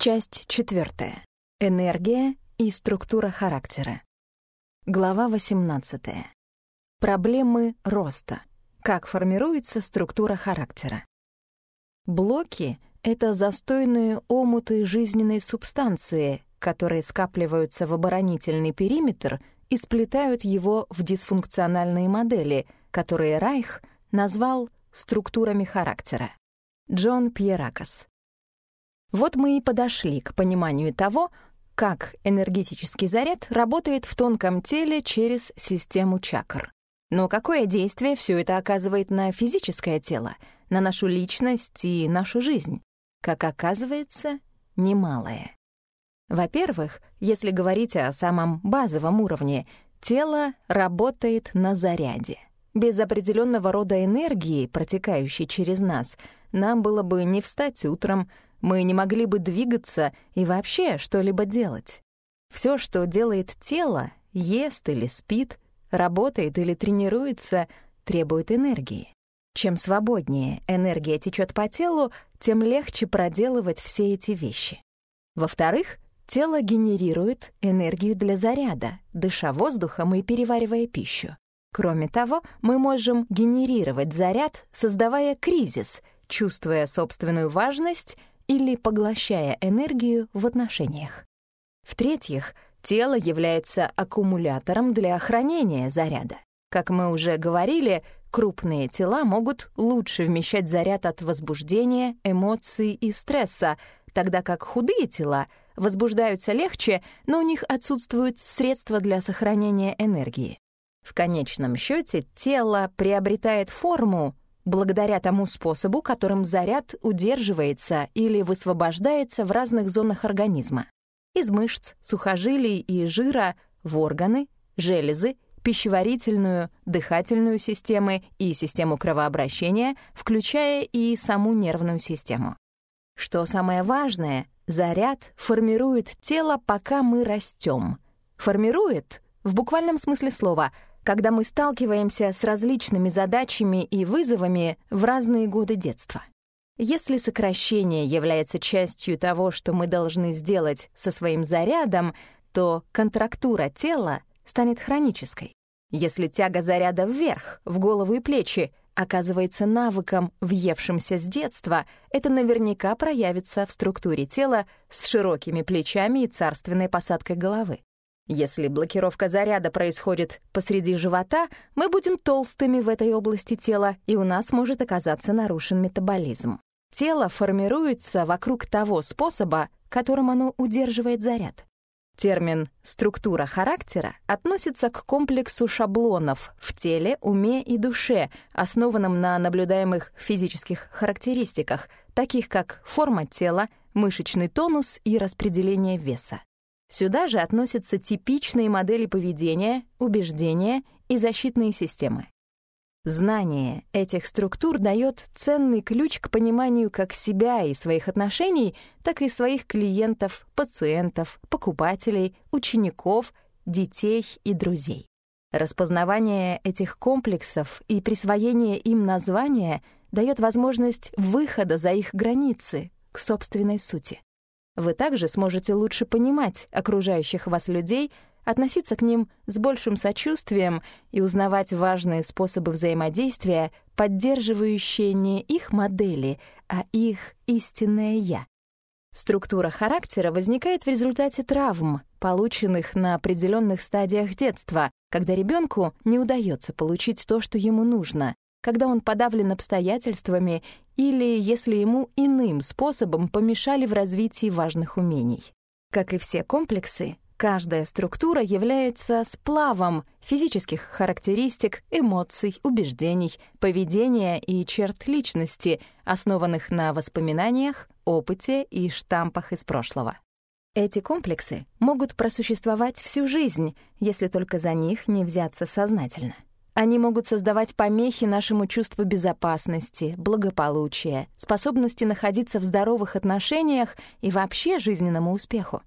Часть четвертая. Энергия и структура характера. Глава 18. Проблемы роста. Как формируется структура характера. Блоки — это застойные омуты жизненной субстанции, которые скапливаются в оборонительный периметр и сплетают его в дисфункциональные модели, которые Райх назвал структурами характера. Джон Пьеракос. Вот мы и подошли к пониманию того, как энергетический заряд работает в тонком теле через систему чакр. Но какое действие все это оказывает на физическое тело, на нашу личность и нашу жизнь? Как оказывается, немалое. Во-первых, если говорить о самом базовом уровне, тело работает на заряде. Без определенного рода энергии, протекающей через нас, нам было бы не встать утром, мы не могли бы двигаться и вообще что-либо делать. Все, что делает тело, ест или спит, работает или тренируется, требует энергии. Чем свободнее энергия течет по телу, тем легче проделывать все эти вещи. Во-вторых, тело генерирует энергию для заряда, дыша воздухом и переваривая пищу. Кроме того, мы можем генерировать заряд, создавая кризис, чувствуя собственную важность или поглощая энергию в отношениях. В-третьих, тело является аккумулятором для хранения заряда. Как мы уже говорили, крупные тела могут лучше вмещать заряд от возбуждения, эмоций и стресса, тогда как худые тела возбуждаются легче, но у них отсутствуют средства для сохранения энергии. В конечном счете тело приобретает форму, благодаря тому способу, которым заряд удерживается или высвобождается в разных зонах организма. Из мышц, сухожилий и жира в органы, железы, пищеварительную, дыхательную системы и систему кровообращения, включая и саму нервную систему. Что самое важное, заряд формирует тело, пока мы растем. Формирует, в буквальном смысле слова — когда мы сталкиваемся с различными задачами и вызовами в разные годы детства. Если сокращение является частью того, что мы должны сделать со своим зарядом, то контрактура тела станет хронической. Если тяга заряда вверх, в голову и плечи, оказывается навыком, въевшимся с детства, это наверняка проявится в структуре тела с широкими плечами и царственной посадкой головы. Если блокировка заряда происходит посреди живота, мы будем толстыми в этой области тела, и у нас может оказаться нарушен метаболизм. Тело формируется вокруг того способа, которым оно удерживает заряд. Термин «структура характера» относится к комплексу шаблонов в теле, уме и душе, основанном на наблюдаемых физических характеристиках, таких как форма тела, мышечный тонус и распределение веса. Сюда же относятся типичные модели поведения, убеждения и защитные системы. Знание этих структур дает ценный ключ к пониманию как себя и своих отношений, так и своих клиентов, пациентов, покупателей, учеников, детей и друзей. Распознавание этих комплексов и присвоение им названия дает возможность выхода за их границы к собственной сути. Вы также сможете лучше понимать окружающих вас людей, относиться к ним с большим сочувствием и узнавать важные способы взаимодействия, поддерживающие не их модели, а их истинное «я». Структура характера возникает в результате травм, полученных на определенных стадиях детства, когда ребенку не удается получить то, что ему нужно, когда он подавлен обстоятельствами или если ему иным способом помешали в развитии важных умений. Как и все комплексы, каждая структура является сплавом физических характеристик, эмоций, убеждений, поведения и черт личности, основанных на воспоминаниях, опыте и штампах из прошлого. Эти комплексы могут просуществовать всю жизнь, если только за них не взяться сознательно. Они могут создавать помехи нашему чувству безопасности, благополучия, способности находиться в здоровых отношениях и вообще жизненному успеху.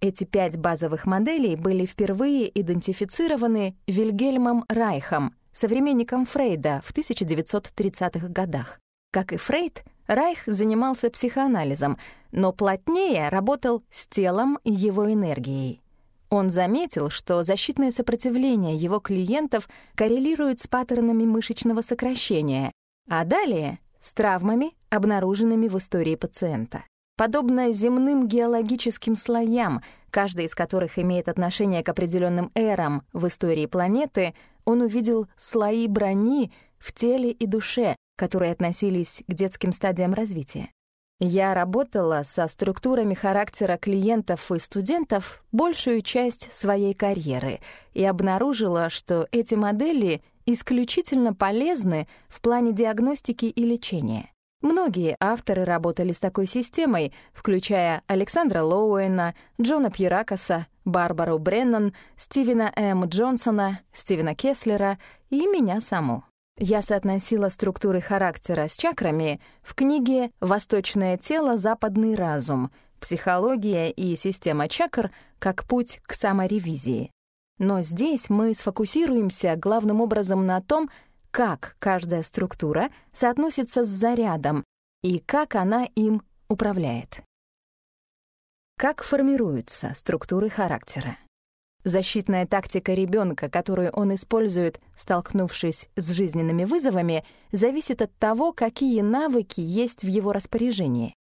Эти пять базовых моделей были впервые идентифицированы Вильгельмом Райхом, современником Фрейда в 1930-х годах. Как и Фрейд, Райх занимался психоанализом, но плотнее работал с телом и его энергией. Он заметил, что защитное сопротивление его клиентов коррелирует с паттернами мышечного сокращения, а далее — с травмами, обнаруженными в истории пациента. Подобно земным геологическим слоям, каждый из которых имеет отношение к определенным эрам в истории планеты, он увидел слои брони в теле и душе, которые относились к детским стадиям развития. Я работала со структурами характера клиентов и студентов большую часть своей карьеры и обнаружила, что эти модели исключительно полезны в плане диагностики и лечения. Многие авторы работали с такой системой, включая Александра Лоуэна, Джона Пьеракоса, Барбару Бреннан, Стивена М. Джонсона, Стивена Кеслера и меня саму. Я соотносила структуры характера с чакрами в книге «Восточное тело. Западный разум. Психология и система чакр как путь к саморевизии». Но здесь мы сфокусируемся главным образом на том, как каждая структура соотносится с зарядом и как она им управляет. Как формируются структуры характера? Защитная тактика ребенка, которую он использует, столкнувшись с жизненными вызовами, зависит от того, какие навыки есть в его распоряжении.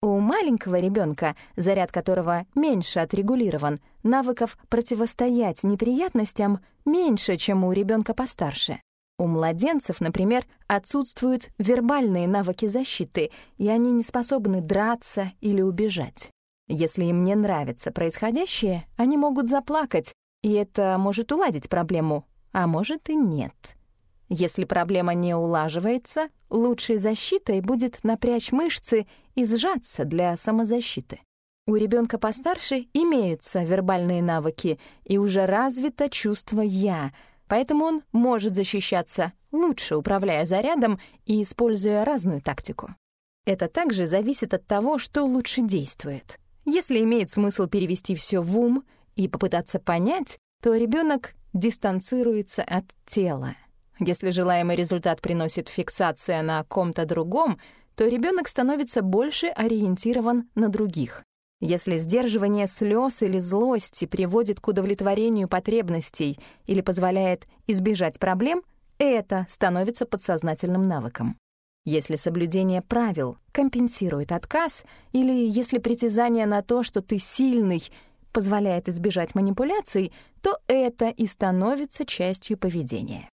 У маленького ребенка, заряд которого меньше отрегулирован, навыков противостоять неприятностям меньше, чем у ребенка постарше. У младенцев, например, отсутствуют вербальные навыки защиты, и они не способны драться или убежать. Если им не нравится происходящее, они могут заплакать, и это может уладить проблему, а может и нет. Если проблема не улаживается, лучшей защитой будет напрячь мышцы и сжаться для самозащиты. У ребенка постарше имеются вербальные навыки и уже развито чувство «я», поэтому он может защищаться, лучше управляя зарядом и используя разную тактику. Это также зависит от того, что лучше действует. Если имеет смысл перевести все в ум и попытаться понять, то ребенок дистанцируется от тела. Если желаемый результат приносит фиксация на ком-то другом, то ребенок становится больше ориентирован на других. Если сдерживание слез или злости приводит к удовлетворению потребностей или позволяет избежать проблем, это становится подсознательным навыком если соблюдение правил компенсирует отказ или если притязание на то, что ты сильный, позволяет избежать манипуляций, то это и становится частью поведения.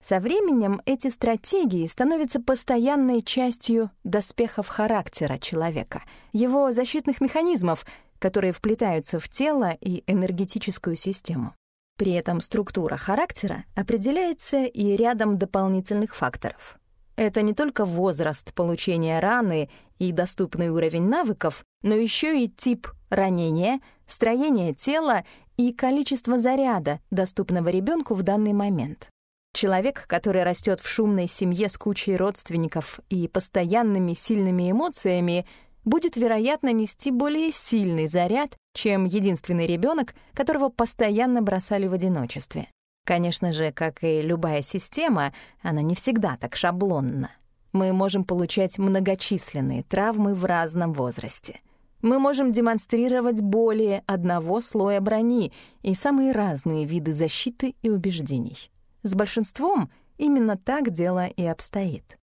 Со временем эти стратегии становятся постоянной частью доспехов характера человека, его защитных механизмов, которые вплетаются в тело и энергетическую систему. При этом структура характера определяется и рядом дополнительных факторов. Это не только возраст получения раны и доступный уровень навыков, но еще и тип ранения, строение тела и количество заряда, доступного ребенку в данный момент. Человек, который растет в шумной семье с кучей родственников и постоянными сильными эмоциями, будет, вероятно, нести более сильный заряд, чем единственный ребенок, которого постоянно бросали в одиночестве. Конечно же, как и любая система, она не всегда так шаблонна. Мы можем получать многочисленные травмы в разном возрасте. Мы можем демонстрировать более одного слоя брони и самые разные виды защиты и убеждений. С большинством именно так дело и обстоит.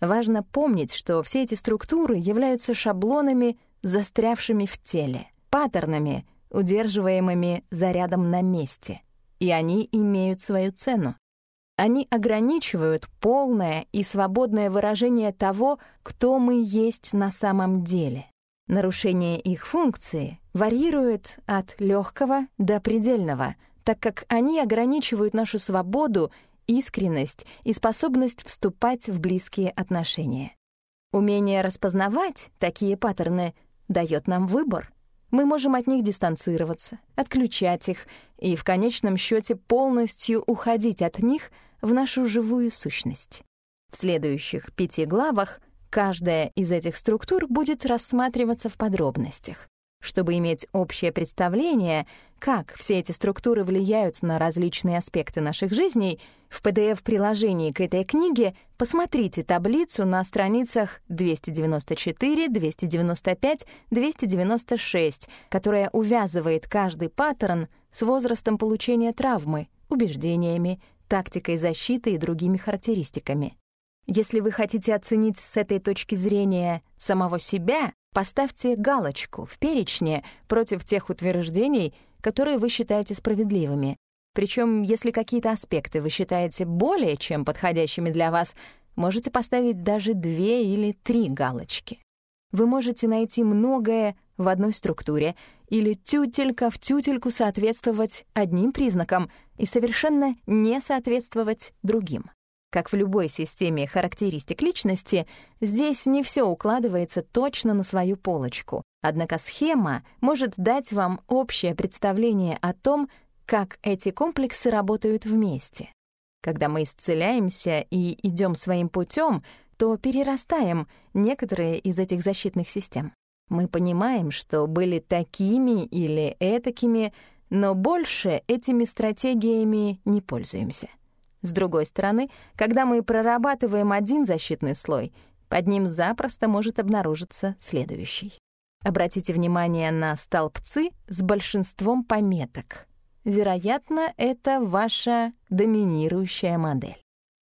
Важно помнить, что все эти структуры являются шаблонами, застрявшими в теле, паттернами, удерживаемыми зарядом на месте — и они имеют свою цену. Они ограничивают полное и свободное выражение того, кто мы есть на самом деле. Нарушение их функции варьирует от легкого до предельного, так как они ограничивают нашу свободу, искренность и способность вступать в близкие отношения. Умение распознавать такие паттерны дает нам выбор. Мы можем от них дистанцироваться, отключать их и в конечном счете полностью уходить от них в нашу живую сущность. В следующих пяти главах каждая из этих структур будет рассматриваться в подробностях. Чтобы иметь общее представление, как все эти структуры влияют на различные аспекты наших жизней, в PDF-приложении к этой книге посмотрите таблицу на страницах 294, 295, 296, которая увязывает каждый паттерн с возрастом получения травмы, убеждениями, тактикой защиты и другими характеристиками. Если вы хотите оценить с этой точки зрения самого себя, Поставьте галочку в перечне против тех утверждений, которые вы считаете справедливыми. Причем, если какие-то аспекты вы считаете более чем подходящими для вас, можете поставить даже две или три галочки. Вы можете найти многое в одной структуре или тютелька в тютельку соответствовать одним признакам и совершенно не соответствовать другим. Как в любой системе характеристик личности, здесь не все укладывается точно на свою полочку. Однако схема может дать вам общее представление о том, как эти комплексы работают вместе. Когда мы исцеляемся и идем своим путем, то перерастаем некоторые из этих защитных систем. Мы понимаем, что были такими или этакими, но больше этими стратегиями не пользуемся. С другой стороны, когда мы прорабатываем один защитный слой, под ним запросто может обнаружиться следующий. Обратите внимание на столбцы с большинством пометок. Вероятно, это ваша доминирующая модель.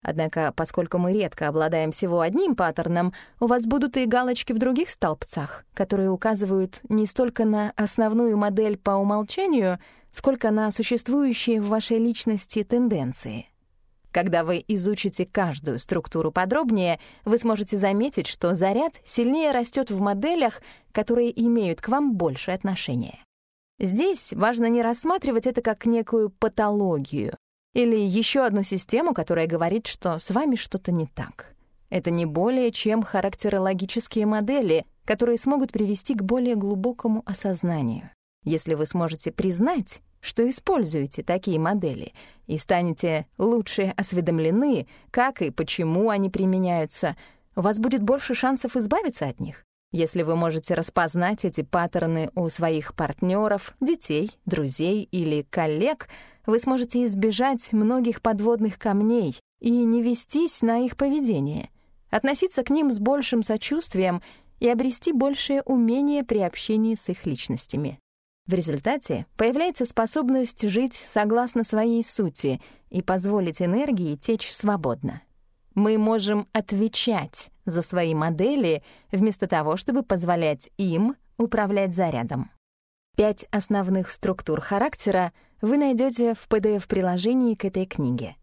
Однако, поскольку мы редко обладаем всего одним паттерном, у вас будут и галочки в других столбцах, которые указывают не столько на основную модель по умолчанию, сколько на существующие в вашей личности тенденции. Когда вы изучите каждую структуру подробнее, вы сможете заметить, что заряд сильнее растет в моделях, которые имеют к вам больше отношения. Здесь важно не рассматривать это как некую патологию или еще одну систему, которая говорит, что с вами что-то не так. Это не более чем характерологические модели, которые смогут привести к более глубокому осознанию. Если вы сможете признать, что используете такие модели и станете лучше осведомлены, как и почему они применяются, у вас будет больше шансов избавиться от них. Если вы можете распознать эти паттерны у своих партнеров, детей, друзей или коллег, вы сможете избежать многих подводных камней и не вестись на их поведение, относиться к ним с большим сочувствием и обрести большее умение при общении с их личностями. В результате появляется способность жить согласно своей сути и позволить энергии течь свободно. Мы можем отвечать за свои модели вместо того, чтобы позволять им управлять зарядом. Пять основных структур характера вы найдете в PDF-приложении к этой книге.